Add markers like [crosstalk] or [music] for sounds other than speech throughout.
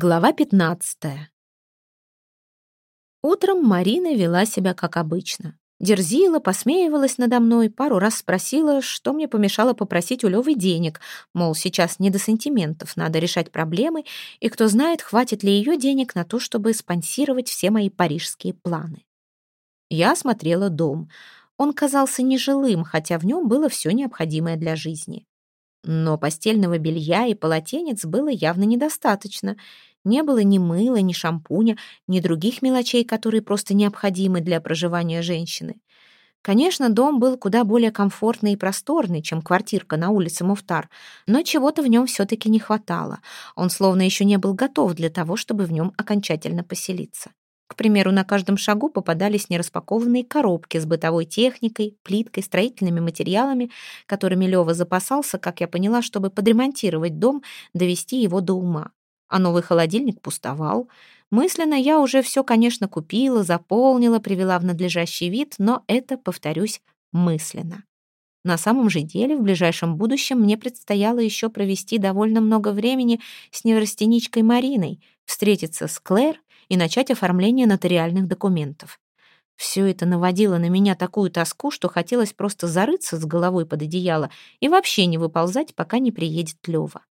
Глава 15. Утром Марина вела себя как обычно. Дерзила, посмеивалась надо мной, пару раз спросила, что мне помешало попросить у Лёвы денег, мол, сейчас не до сантиментов, надо решать проблемы, и кто знает, хватит ли её денег на то, чтобы спонсировать все мои парижские планы. Я осмотрела дом. Он казался нежилым, хотя в нём было всё необходимое для жизни. Но постельного белья и полотенец было явно недостаточно. Не было ни мыла, ни шампуня, ни других мелочей, которые просто необходимы для проживания женщины. Конечно, дом был куда более комфортный и просторный, чем квартирка на улице Муфтар, но чего-то в нем все-таки не хватало. Он словно еще не был готов для того, чтобы в нем окончательно поселиться. К примеру, на каждом шагу попадались нераспакованные коробки с бытовой техникой, плиткой, строительными материалами, которыми Лёва запасался, как я поняла, чтобы подремонтировать дом, довести его до ума. А новый холодильник пустовал. Мысленно я уже все, конечно, купила, заполнила, привела в надлежащий вид, но это, повторюсь, мысленно. На самом же деле, в ближайшем будущем мне предстояло еще провести довольно много времени с неврастеничкой Мариной, встретиться с Клэр и начать оформление нотариальных документов. Все это наводило на меня такую тоску, что хотелось просто зарыться с головой под одеяло и вообще не выползать, пока не приедет Лёва.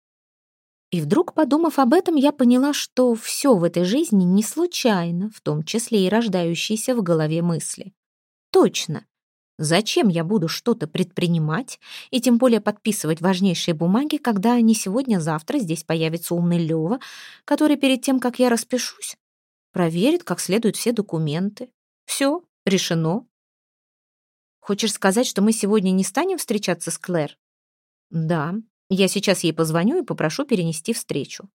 И вдруг, подумав об этом, я поняла, что все в этой жизни не случайно, в том числе и рождающиеся в голове мысли. Точно. Зачем я буду что-то предпринимать и тем более подписывать важнейшие бумаги, когда не сегодня-завтра здесь появится умный Лёва, который перед тем, как я распишусь, проверит как следует все документы. Все, решено. Хочешь сказать, что мы сегодня не станем встречаться с Клэр? Да, я сейчас ей позвоню и попрошу перенести встречу.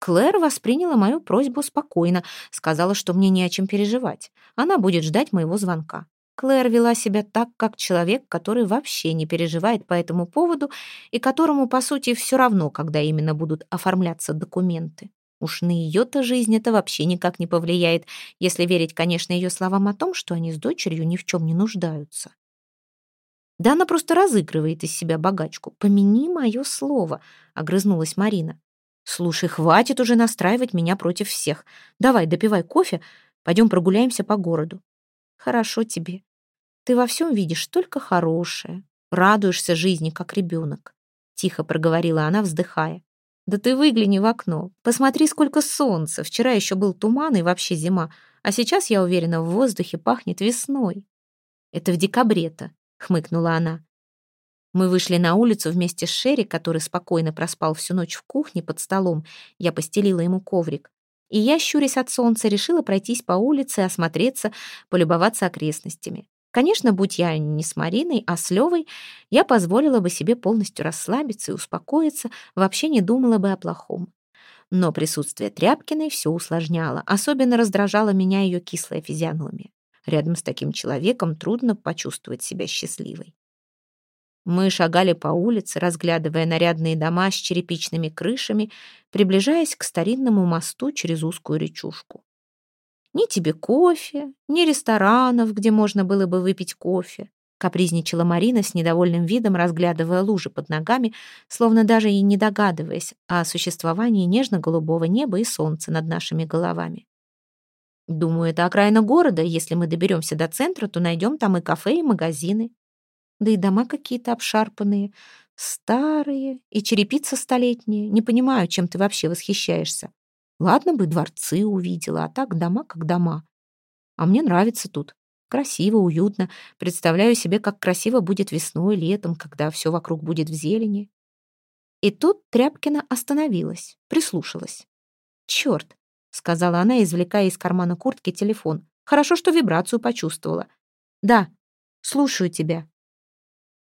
Клэр восприняла мою просьбу спокойно, сказала, что мне не о чем переживать. Она будет ждать моего звонка. Клэр вела себя так, как человек, который вообще не переживает по этому поводу и которому, по сути, все равно, когда именно будут оформляться документы. Уж на ее-то жизнь это вообще никак не повлияет, если верить, конечно, ее словам о том, что они с дочерью ни в чем не нуждаются. Да она просто разыгрывает из себя богачку. Помяни мое слово, огрызнулась Марина. Слушай, хватит уже настраивать меня против всех. Давай, допивай кофе, пойдем прогуляемся по городу. Хорошо тебе. Ты во всем видишь только хорошее. Радуешься жизни, как ребенок. Тихо проговорила она, вздыхая. Да ты выгляни в окно. Посмотри, сколько солнца. Вчера еще был туман и вообще зима. А сейчас, я уверена, в воздухе пахнет весной. Это в декабре-то, хмыкнула она. Мы вышли на улицу вместе с Шерри, который спокойно проспал всю ночь в кухне под столом. Я постелила ему коврик. И я, щурясь от солнца, решила пройтись по улице, осмотреться, полюбоваться окрестностями. Конечно, будь я не с Мариной, а с Левой, я позволила бы себе полностью расслабиться и успокоиться, вообще не думала бы о плохом. Но присутствие Тряпкиной все усложняло, особенно раздражала меня ее кислая физиономия. Рядом с таким человеком трудно почувствовать себя счастливой. Мы шагали по улице, разглядывая нарядные дома с черепичными крышами, приближаясь к старинному мосту через узкую речушку. Ни тебе кофе, ни ресторанов, где можно было бы выпить кофе. Капризничала Марина с недовольным видом, разглядывая лужи под ногами, словно даже и не догадываясь о существовании нежно-голубого неба и солнца над нашими головами. Думаю, это окраина города. Если мы доберемся до центра, то найдем там и кафе, и магазины. Да и дома какие-то обшарпанные, старые, и черепица столетняя. Не понимаю, чем ты вообще восхищаешься. Ладно бы дворцы увидела, а так дома как дома. А мне нравится тут. Красиво, уютно. Представляю себе, как красиво будет весной, летом, когда все вокруг будет в зелени. И тут Тряпкина остановилась, прислушалась. «Черт!» — сказала она, извлекая из кармана куртки телефон. «Хорошо, что вибрацию почувствовала. Да, слушаю тебя».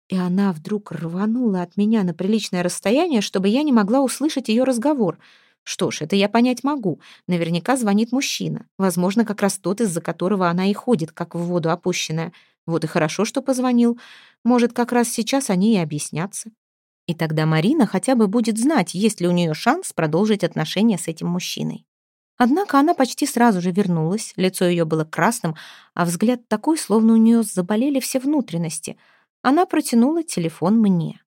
И она вдруг рванула от меня на приличное расстояние, чтобы я не могла услышать ее разговор — что ж, это я понять могу. Наверняка звонит мужчина. Возможно, как раз тот, из-за которого она и ходит, как в воду опущенная. Вот и хорошо, что позвонил. Может, как раз сейчас они и объяснятся. И тогда Марина хотя бы будет знать, есть ли у нее шанс продолжить отношения с этим мужчиной. Однако она почти сразу же вернулась, лицо ее было красным, а взгляд такой, словно у нее заболели все внутренности. Она протянула телефон мне.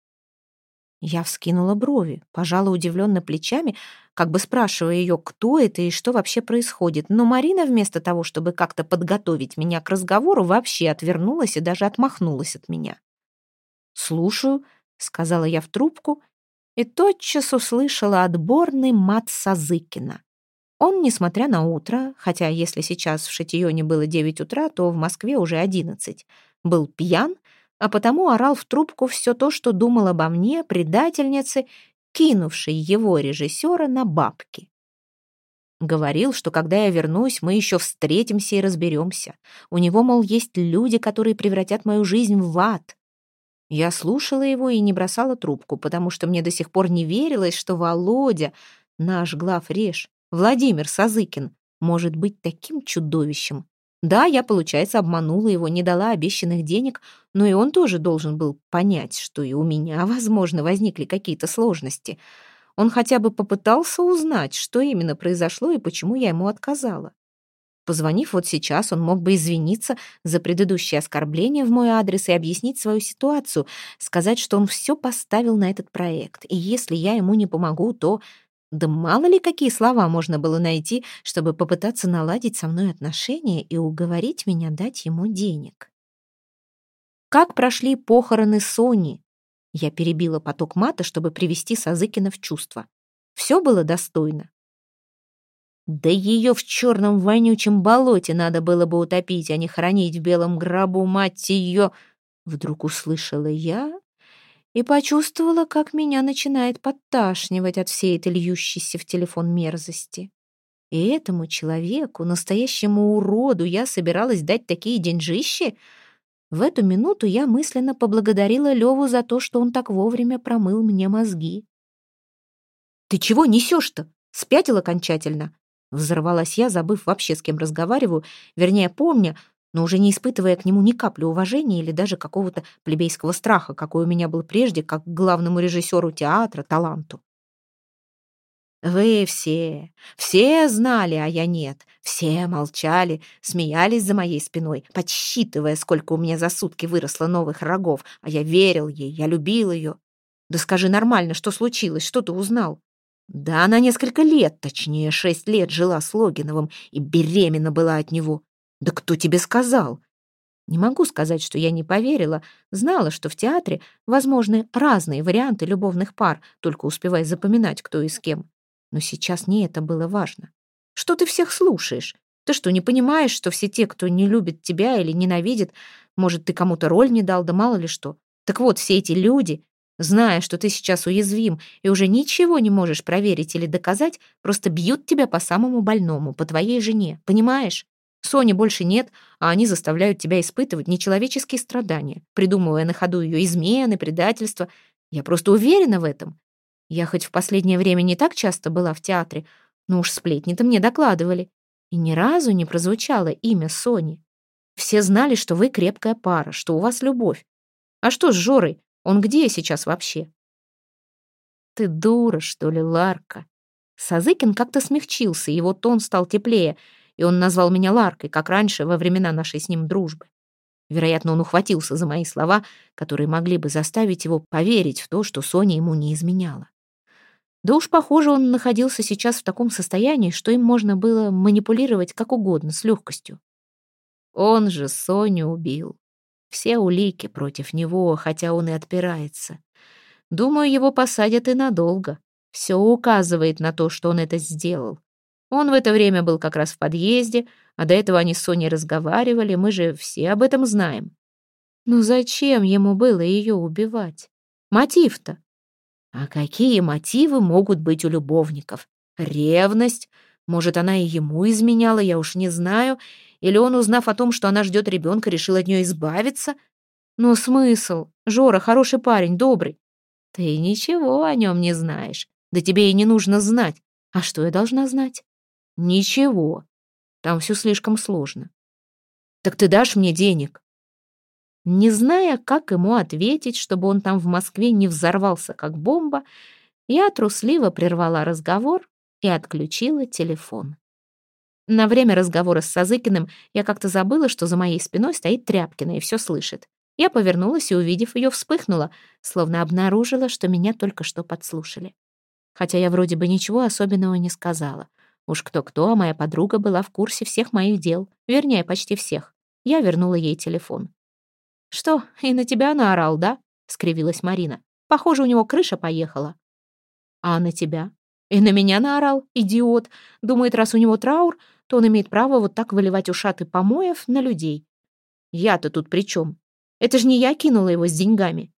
Я вскинула брови, пожала удивленно плечами, как бы спрашивая ее, кто это и что вообще происходит. Но Марина вместо того, чтобы как-то подготовить меня к разговору, вообще отвернулась и даже отмахнулась от меня. «Слушаю», — сказала я в трубку, и тотчас услышала отборный мат Сазыкина. Он, несмотря на утро, хотя если сейчас в Шатионе было девять утра, то в Москве уже одиннадцать, был пьян, а потому орал в трубку все то, что думал обо мне, предательнице, кинувшей его режиссера на бабки. Говорил, что когда я вернусь, мы еще встретимся и разберемся. У него, мол, есть люди, которые превратят мою жизнь в ад. Я слушала его и не бросала трубку, потому что мне до сих пор не верилось, что Володя, наш главреж, Владимир Сазыкин, может быть таким чудовищем, да, я, получается, обманула его, не дала обещанных денег, но и он тоже должен был понять, что и у меня, [laughs] возможно, возникли какие-то сложности. Он хотя бы попытался узнать, что именно произошло и почему я ему отказала. Позвонив вот сейчас, он мог бы извиниться за предыдущее оскорбление в мой адрес и объяснить свою ситуацию, сказать, что он все поставил на этот проект, и если я ему не помогу, то да мало ли какие слова можно было найти, чтобы попытаться наладить со мной отношения и уговорить меня дать ему денег. Как прошли похороны Сони? Я перебила поток мата, чтобы привести Сазыкина в чувство. Все было достойно. Да ее в черном вонючем болоте надо было бы утопить, а не хранить в белом гробу, мать ее. Вдруг услышала я и почувствовала, как меня начинает подташнивать от всей этой льющейся в телефон мерзости. И этому человеку, настоящему уроду, я собиралась дать такие деньжищи? В эту минуту я мысленно поблагодарила Леву за то, что он так вовремя промыл мне мозги. «Ты чего несешь-то? Спятил окончательно?» Взорвалась я, забыв вообще, с кем разговариваю, вернее, помня, но уже не испытывая к нему ни капли уважения или даже какого-то плебейского страха, какой у меня был прежде, как к главному режиссеру театра, таланту. Вы все, все знали, а я нет. Все молчали, смеялись за моей спиной, подсчитывая, сколько у меня за сутки выросло новых рогов, а я верил ей, я любил ее. Да скажи нормально, что случилось, что ты узнал? Да она несколько лет, точнее, шесть лет жила с Логиновым и беременна была от него. «Да кто тебе сказал?» Не могу сказать, что я не поверила. Знала, что в театре возможны разные варианты любовных пар, только успевая запоминать, кто и с кем. Но сейчас не это было важно. Что ты всех слушаешь? Ты что, не понимаешь, что все те, кто не любит тебя или ненавидит, может, ты кому-то роль не дал, да мало ли что? Так вот, все эти люди, зная, что ты сейчас уязвим и уже ничего не можешь проверить или доказать, просто бьют тебя по самому больному, по твоей жене, понимаешь? Сони больше нет, а они заставляют тебя испытывать нечеловеческие страдания, придумывая на ходу ее измены, предательства. Я просто уверена в этом. Я хоть в последнее время не так часто была в театре, но уж сплетни-то мне докладывали. И ни разу не прозвучало имя Сони. Все знали, что вы крепкая пара, что у вас любовь. А что с Жорой? Он где сейчас вообще? Ты дура, что ли, Ларка? Сазыкин как-то смягчился, его тон стал теплее — и он назвал меня Ларкой, как раньше, во времена нашей с ним дружбы. Вероятно, он ухватился за мои слова, которые могли бы заставить его поверить в то, что Соня ему не изменяла. Да уж, похоже, он находился сейчас в таком состоянии, что им можно было манипулировать как угодно, с легкостью. Он же Соню убил. Все улики против него, хотя он и отпирается. Думаю, его посадят и надолго. Все указывает на то, что он это сделал. Он в это время был как раз в подъезде, а до этого они с Соней разговаривали, мы же все об этом знаем. Ну зачем ему было ее убивать? Мотив-то? А какие мотивы могут быть у любовников? Ревность? Может, она и ему изменяла, я уж не знаю. Или он, узнав о том, что она ждет ребенка, решил от нее избавиться? Но смысл? Жора хороший парень, добрый. Ты ничего о нем не знаешь. Да тебе и не нужно знать. А что я должна знать? Ничего. Там все слишком сложно. Так ты дашь мне денег? Не зная, как ему ответить, чтобы он там в Москве не взорвался, как бомба, я трусливо прервала разговор и отключила телефон. На время разговора с Сазыкиным я как-то забыла, что за моей спиной стоит Тряпкина и все слышит. Я повернулась и, увидев ее, вспыхнула, словно обнаружила, что меня только что подслушали. Хотя я вроде бы ничего особенного не сказала. Уж кто-кто, а моя подруга была в курсе всех моих дел. Вернее, почти всех. Я вернула ей телефон. «Что, и на тебя наорал, да?» — скривилась Марина. «Похоже, у него крыша поехала». «А на тебя?» «И на меня наорал, идиот. Думает, раз у него траур, то он имеет право вот так выливать ушаты помоев на людей. Я-то тут при чем? Это же не я кинула его с деньгами».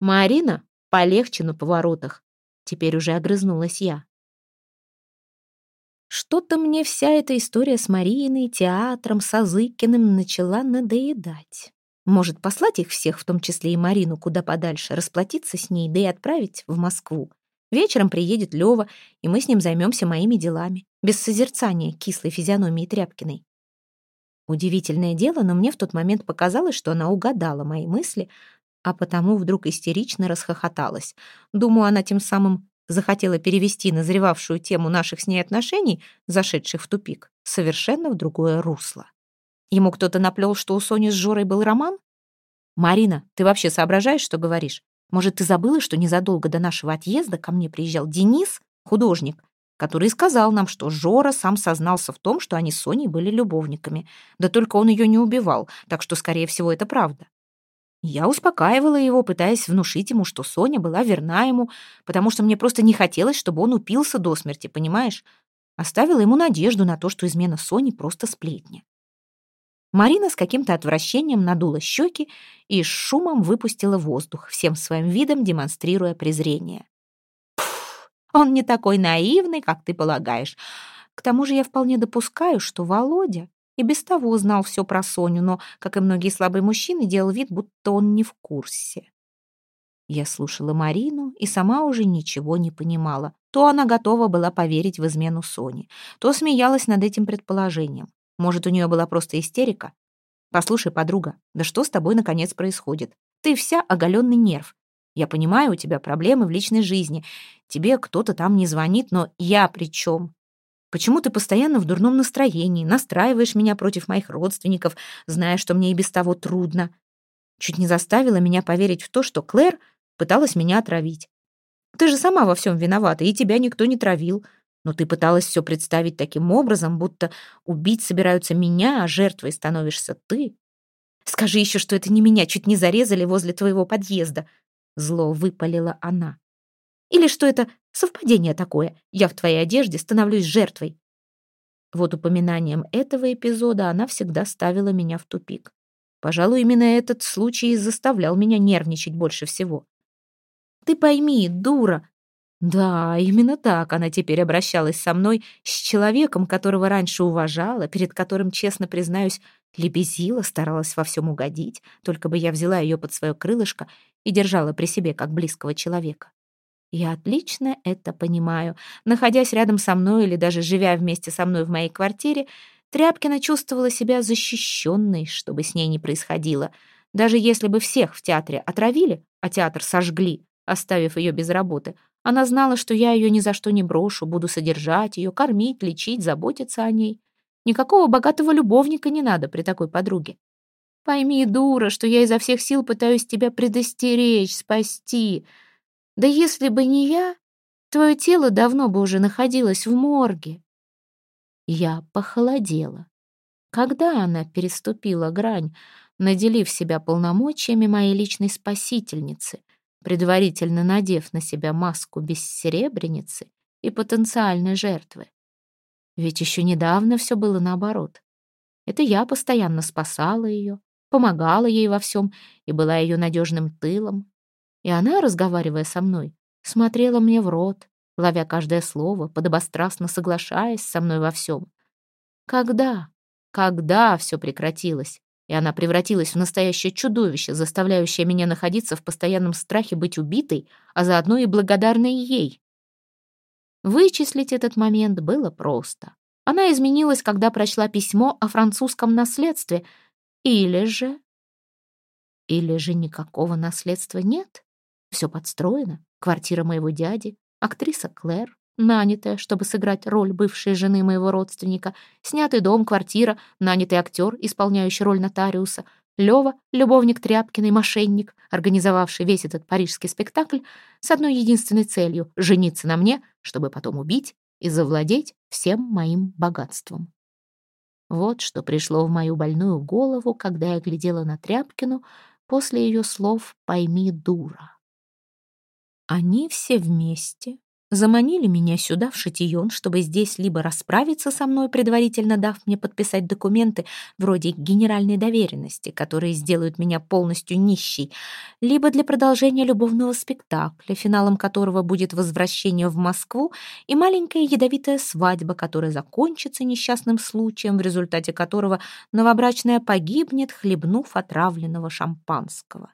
«Марина, полегче на поворотах». Теперь уже огрызнулась я. Что-то мне вся эта история с Мариной, театром, Сазыкиным начала надоедать. Может, послать их всех, в том числе и Марину, куда подальше, расплатиться с ней, да и отправить в Москву. Вечером приедет Лёва, и мы с ним займемся моими делами, без созерцания кислой физиономии Тряпкиной. Удивительное дело, но мне в тот момент показалось, что она угадала мои мысли, а потому вдруг истерично расхохоталась. Думаю, она тем самым захотела перевести назревавшую тему наших с ней отношений, зашедших в тупик, совершенно в другое русло. Ему кто-то наплел, что у Сони с Жорой был роман? «Марина, ты вообще соображаешь, что говоришь? Может, ты забыла, что незадолго до нашего отъезда ко мне приезжал Денис, художник, который сказал нам, что Жора сам сознался в том, что они с Соней были любовниками. Да только он ее не убивал, так что, скорее всего, это правда. Я успокаивала его, пытаясь внушить ему, что Соня была верна ему, потому что мне просто не хотелось, чтобы он упился до смерти, понимаешь? Оставила ему надежду на то, что измена Сони просто сплетня. Марина с каким-то отвращением надула щеки и с шумом выпустила воздух, всем своим видом демонстрируя презрение. «Пф, он не такой наивный, как ты полагаешь. К тому же я вполне допускаю, что Володя и без того знал все про Соню, но, как и многие слабые мужчины, делал вид, будто он не в курсе. Я слушала Марину и сама уже ничего не понимала. То она готова была поверить в измену Сони, то смеялась над этим предположением. Может, у нее была просто истерика? Послушай, подруга, да что с тобой наконец происходит? Ты вся оголенный нерв. Я понимаю, у тебя проблемы в личной жизни. Тебе кто-то там не звонит, но я при чем? Почему ты постоянно в дурном настроении, настраиваешь меня против моих родственников, зная, что мне и без того трудно? Чуть не заставила меня поверить в то, что Клэр пыталась меня отравить. Ты же сама во всем виновата, и тебя никто не травил. Но ты пыталась все представить таким образом, будто убить собираются меня, а жертвой становишься ты. Скажи еще, что это не меня чуть не зарезали возле твоего подъезда. Зло выпалила она. Или что это совпадение такое? Я в твоей одежде становлюсь жертвой. Вот упоминанием этого эпизода она всегда ставила меня в тупик. Пожалуй, именно этот случай заставлял меня нервничать больше всего. «Ты пойми, дура!» Да, именно так она теперь обращалась со мной, с человеком, которого раньше уважала, перед которым, честно признаюсь, лебезила, старалась во всем угодить, только бы я взяла ее под свое крылышко и держала при себе как близкого человека. Я отлично это понимаю. Находясь рядом со мной или даже живя вместе со мной в моей квартире, Тряпкина чувствовала себя защищенной, что бы с ней ни происходило. Даже если бы всех в театре отравили, а театр сожгли, оставив ее без работы, она знала, что я ее ни за что не брошу, буду содержать ее, кормить, лечить, заботиться о ней. Никакого богатого любовника не надо при такой подруге. Пойми, дура, что я изо всех сил пытаюсь тебя предостеречь, спасти, да если бы не я, твое тело давно бы уже находилось в морге. Я похолодела. Когда она переступила грань, наделив себя полномочиями моей личной спасительницы, предварительно надев на себя маску бессеребреницы и потенциальной жертвы? Ведь еще недавно все было наоборот. Это я постоянно спасала ее, помогала ей во всем и была ее надежным тылом, и она, разговаривая со мной, смотрела мне в рот, ловя каждое слово, подобострастно соглашаясь со мной во всем. Когда, когда все прекратилось, и она превратилась в настоящее чудовище, заставляющее меня находиться в постоянном страхе быть убитой, а заодно и благодарной ей? Вычислить этот момент было просто. Она изменилась, когда прочла письмо о французском наследстве. Или же... Или же никакого наследства нет? Все подстроено. Квартира моего дяди, актриса Клэр, нанятая, чтобы сыграть роль бывшей жены моего родственника, снятый дом, квартира, нанятый актер, исполняющий роль нотариуса, Лёва, любовник Тряпкиной, мошенник, организовавший весь этот парижский спектакль, с одной единственной целью — жениться на мне, чтобы потом убить и завладеть всем моим богатством. Вот что пришло в мою больную голову, когда я глядела на Тряпкину после ее слов «пойми, дура». Они все вместе заманили меня сюда, в Шатион, чтобы здесь либо расправиться со мной, предварительно дав мне подписать документы вроде генеральной доверенности, которые сделают меня полностью нищей, либо для продолжения любовного спектакля, финалом которого будет возвращение в Москву и маленькая ядовитая свадьба, которая закончится несчастным случаем, в результате которого новобрачная погибнет, хлебнув отравленного шампанского.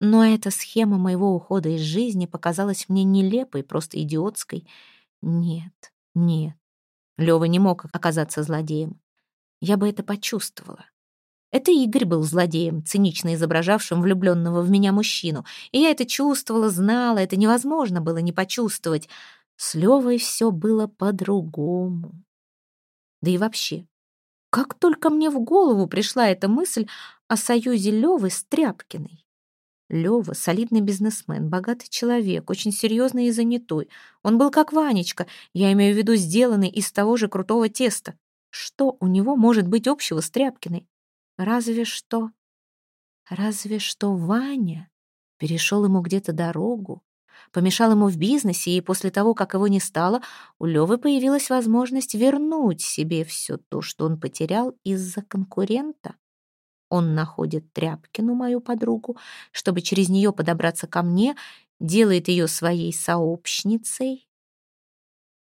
Но эта схема моего ухода из жизни показалась мне нелепой, просто идиотской. Нет, нет. Лёва не мог оказаться злодеем. Я бы это почувствовала. Это Игорь был злодеем, цинично изображавшим влюбленного в меня мужчину. И я это чувствовала, знала, это невозможно было не почувствовать. С Лёвой все было по-другому. Да и вообще, как только мне в голову пришла эта мысль о союзе Лёвы с Тряпкиной. Лёва — солидный бизнесмен, богатый человек, очень серьезный и занятой. Он был как Ванечка, я имею в виду сделанный из того же крутого теста. Что у него может быть общего с Тряпкиной? Разве что... Разве что Ваня перешел ему где-то дорогу, помешал ему в бизнесе, и после того, как его не стало, у Лёвы появилась возможность вернуть себе все то, что он потерял из-за конкурента. Он находит Тряпкину, мою подругу, чтобы через нее подобраться ко мне, делает ее своей сообщницей.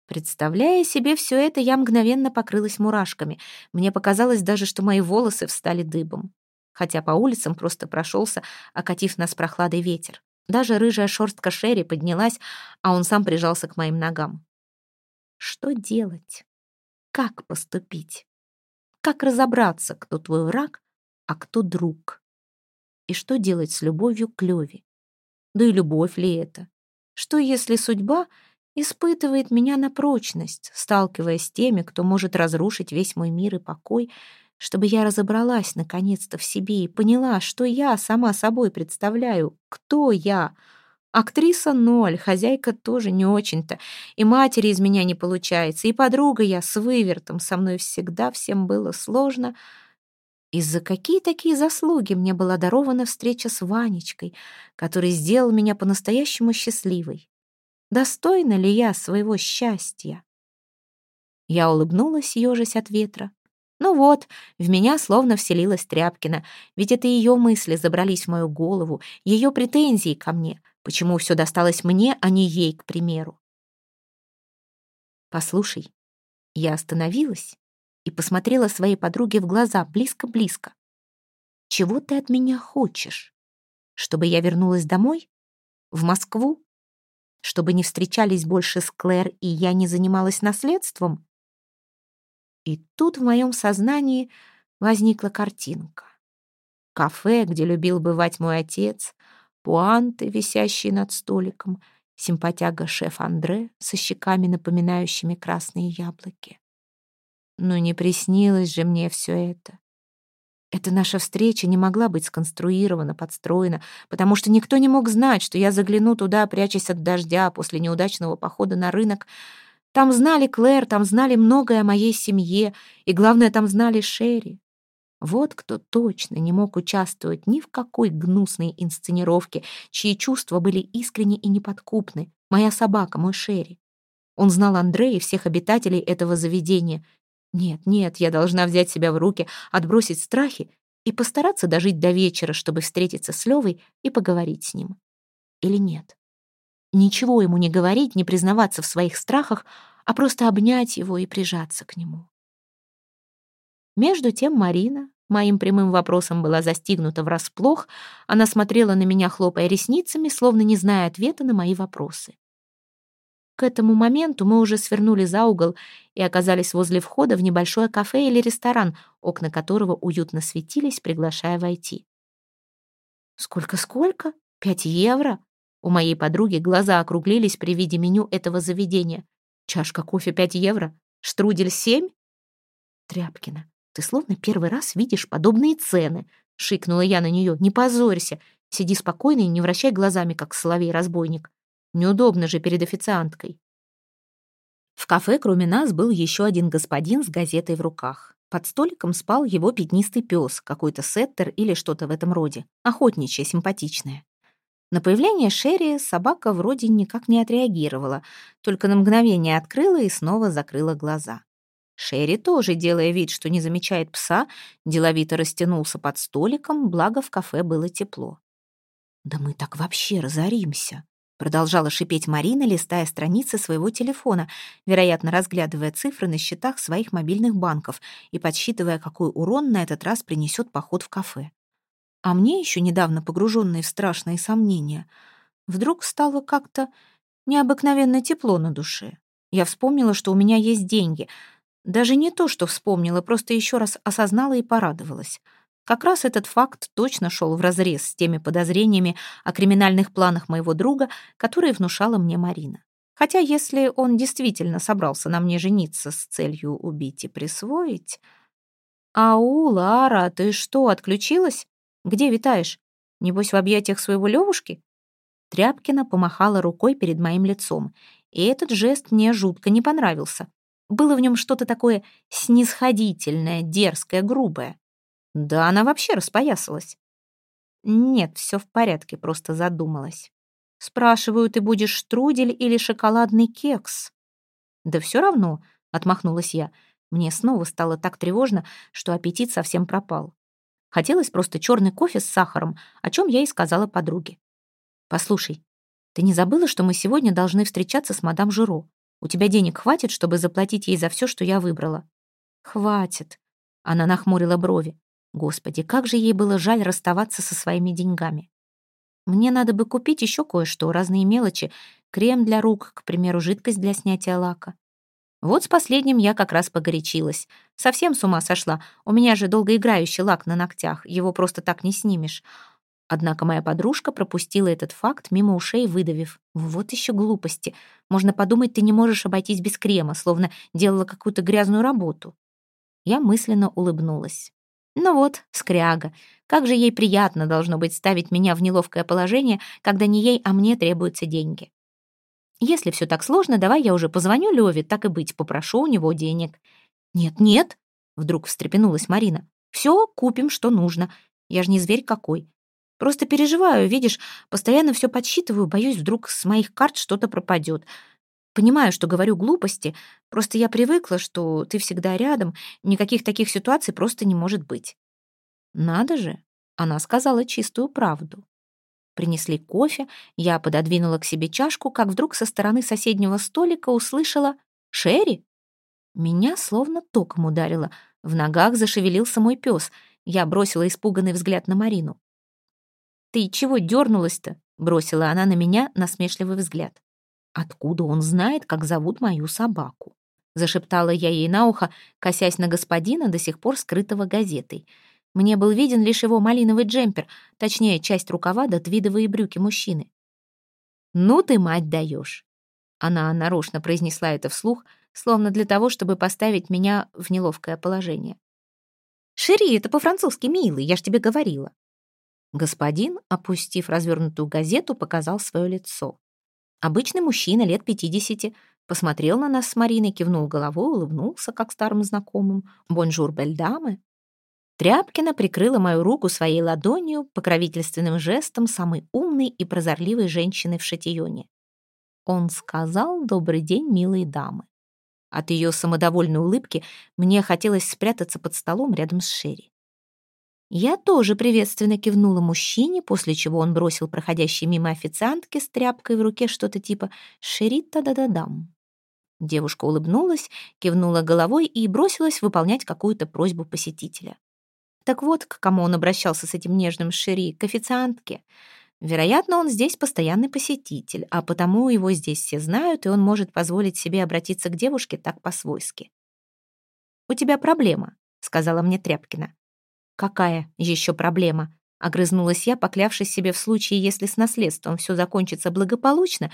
Представляя себе все это, я мгновенно покрылась мурашками. Мне показалось даже, что мои волосы встали дыбом. Хотя по улицам просто прошелся, окатив нас прохладой ветер. Даже рыжая шерстка Шерри поднялась, а он сам прижался к моим ногам. Что делать? Как поступить? Как разобраться, кто твой враг, а кто друг. И что делать с любовью к Леве? Да и любовь ли это? Что если судьба испытывает меня на прочность, сталкиваясь с теми, кто может разрушить весь мой мир и покой, чтобы я разобралась наконец-то в себе и поняла, что я сама собой представляю, кто я. Актриса ноль, хозяйка тоже не очень-то, и матери из меня не получается, и подруга я с вывертом, со мной всегда всем было сложно — и за какие такие заслуги мне была дарована встреча с Ванечкой, который сделал меня по-настоящему счастливой? Достойна ли я своего счастья? Я улыбнулась, ежась от ветра. Ну вот, в меня словно вселилась Тряпкина, ведь это ее мысли забрались в мою голову, ее претензии ко мне, почему все досталось мне, а не ей, к примеру. «Послушай, я остановилась и посмотрела своей подруге в глаза близко-близко. «Чего ты от меня хочешь? Чтобы я вернулась домой? В Москву? Чтобы не встречались больше с Клэр и я не занималась наследством?» И тут в моем сознании возникла картинка. Кафе, где любил бывать мой отец, пуанты, висящие над столиком, симпатяга шеф Андре со щеками, напоминающими красные яблоки. Но не приснилось же мне все это. Эта наша встреча не могла быть сконструирована, подстроена, потому что никто не мог знать, что я загляну туда, прячась от дождя после неудачного похода на рынок. Там знали Клэр, там знали многое о моей семье, и, главное, там знали Шерри. Вот кто точно не мог участвовать ни в какой гнусной инсценировке, чьи чувства были искренни и неподкупны. Моя собака, мой Шерри. Он знал Андрея и всех обитателей этого заведения, нет, нет, я должна взять себя в руки, отбросить страхи и постараться дожить до вечера, чтобы встретиться с Левой и поговорить с ним. Или нет? Ничего ему не говорить, не признаваться в своих страхах, а просто обнять его и прижаться к нему. Между тем Марина моим прямым вопросом была застигнута врасплох, она смотрела на меня, хлопая ресницами, словно не зная ответа на мои вопросы. К этому моменту мы уже свернули за угол и оказались возле входа в небольшое кафе или ресторан, окна которого уютно светились, приглашая войти. «Сколько-сколько? Пять евро?» У моей подруги глаза округлились при виде меню этого заведения. «Чашка кофе пять евро? Штрудель семь?» «Тряпкина, ты словно первый раз видишь подобные цены», — шикнула я на нее. «Не позорься. Сиди спокойно и не вращай глазами, как соловей-разбойник. Неудобно же перед официанткой». В кафе, кроме нас, был еще один господин с газетой в руках. Под столиком спал его пятнистый пес, какой-то сеттер или что-то в этом роде, охотничье, симпатичное. На появление Шерри собака вроде никак не отреагировала, только на мгновение открыла и снова закрыла глаза. Шерри тоже, делая вид, что не замечает пса, деловито растянулся под столиком, благо в кафе было тепло. «Да мы так вообще разоримся», — продолжала шипеть Марина, листая страницы своего телефона, вероятно, разглядывая цифры на счетах своих мобильных банков и подсчитывая, какой урон на этот раз принесет поход в кафе. А мне, еще недавно погруженной в страшные сомнения, вдруг стало как-то необыкновенно тепло на душе. Я вспомнила, что у меня есть деньги — даже не то, что вспомнила, просто еще раз осознала и порадовалась. Как раз этот факт точно шел вразрез с теми подозрениями о криминальных планах моего друга, которые внушала мне Марина. Хотя если он действительно собрался на мне жениться с целью убить и присвоить... «Ау, Лара, ты что, отключилась? Где витаешь? Небось, в объятиях своего Левушки?» Тряпкина помахала рукой перед моим лицом, и этот жест мне жутко не понравился. Было в нем что-то такое снисходительное, дерзкое, грубое. Да она вообще распоясалась. Нет, все в порядке, просто задумалась. Спрашиваю, ты будешь штрудель или шоколадный кекс? Да все равно, отмахнулась я. Мне снова стало так тревожно, что аппетит совсем пропал. Хотелось просто черный кофе с сахаром, о чем я и сказала подруге. «Послушай, ты не забыла, что мы сегодня должны встречаться с мадам Жиро? У тебя денег хватит, чтобы заплатить ей за все, что я выбрала?» «Хватит». Она нахмурила брови. Господи, как же ей было жаль расставаться со своими деньгами. Мне надо бы купить еще кое-что, разные мелочи, крем для рук, к примеру, жидкость для снятия лака. Вот с последним я как раз погорячилась. Совсем с ума сошла. У меня же долгоиграющий лак на ногтях, его просто так не снимешь. Однако моя подружка пропустила этот факт мимо ушей, выдавив. «Вот еще глупости. Можно подумать, ты не можешь обойтись без крема, словно делала какую-то грязную работу». Я мысленно улыбнулась. Ну вот, скряга. Как же ей приятно должно быть ставить меня в неловкое положение, когда не ей, а мне требуются деньги. Если все так сложно, давай я уже позвоню Леве, так и быть, попрошу у него денег. Нет, нет, вдруг встрепенулась Марина. Все, купим, что нужно. Я же не зверь какой. Просто переживаю, видишь, постоянно все подсчитываю, боюсь, вдруг с моих карт что-то пропадет. Понимаю, что говорю глупости, просто я привыкла, что ты всегда рядом, никаких таких ситуаций просто не может быть. Надо же, она сказала чистую правду. Принесли кофе, я пододвинула к себе чашку, как вдруг со стороны соседнего столика услышала «Шерри?» Меня словно током ударило, в ногах зашевелился мой пес. Я бросила испуганный взгляд на Марину. «Ты чего дернулась-то?» — бросила она на меня насмешливый взгляд. «Откуда он знает, как зовут мою собаку?» — зашептала я ей на ухо, косясь на господина, до сих пор скрытого газетой. Мне был виден лишь его малиновый джемпер, точнее, часть рукава да твидовые брюки мужчины. «Ну ты, мать, даешь!» Она нарочно произнесла это вслух, словно для того, чтобы поставить меня в неловкое положение. «Chéri, это по-французски милый, я ж тебе говорила». Господин, опустив развернутую газету, показал свое лицо. Обычный мужчина лет пятидесяти посмотрел на нас с Мариной, кивнул головой, улыбнулся, как старым знакомым. «Bonjour, belles dames!» Тряпкина прикрыла мою руку своей ладонью, покровительственным жестом самой умной и прозорливой женщины в шатионе. Он сказал «Добрый день, милые дамы». От ее самодовольной улыбки мне хотелось спрятаться под столом рядом с Шерри. Я тоже приветственно кивнула мужчине, после чего он бросил проходящей мимо официантки с тряпкой в руке что-то типа «шерита-да-да-дам». Девушка улыбнулась, кивнула головой и бросилась выполнять какую-то просьбу посетителя. Так вот, к кому он обращался с этим нежным шери, к официантке. Вероятно, он здесь постоянный посетитель, а потому его здесь все знают, и он может позволить себе обратиться к девушке так по-свойски. «У тебя проблема», — сказала мне Тряпкина. «Какая еще проблема?» — огрызнулась я, поклявшись себе в случае, если с наследством все закончится благополучно,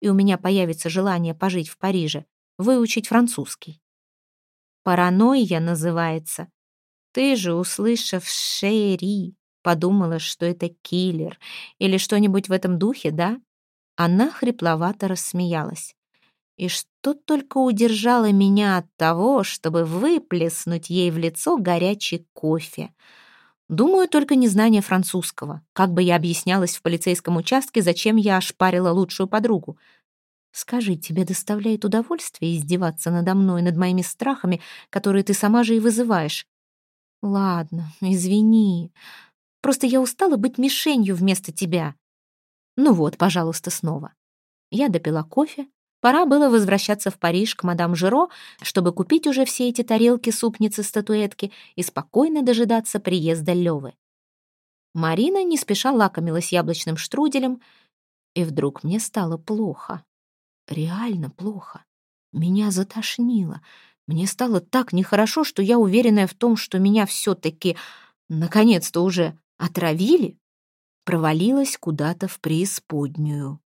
и у меня появится желание пожить в Париже, выучить французский. «Паранойя называется. Ты же, услышав «шери», Подумала, что это киллер или что-нибудь в этом духе, да? Она хрипловато рассмеялась. И что только удержало меня от того, чтобы выплеснуть ей в лицо горячий кофе. Думаю, только незнание французского. Как бы я объяснялась в полицейском участке, зачем я ошпарила лучшую подругу. Скажи, тебе доставляет удовольствие издеваться надо мной, над моими страхами, которые ты сама же и вызываешь? Ладно, извини. Просто я устала быть мишенью вместо тебя. Ну вот, пожалуйста, снова. Я допила кофе. Пора было возвращаться в Париж к мадам Жиро, чтобы купить уже все эти тарелки, супницы, статуэтки и спокойно дожидаться приезда Лёвы. Марина не спеша лакомилась яблочным штруделем, и вдруг мне стало плохо. Реально плохо. Меня затошнило. Мне стало так нехорошо, что я, уверенная в том, что меня все-таки, наконец-то уже отравили, провалилась куда-то в преисподнюю.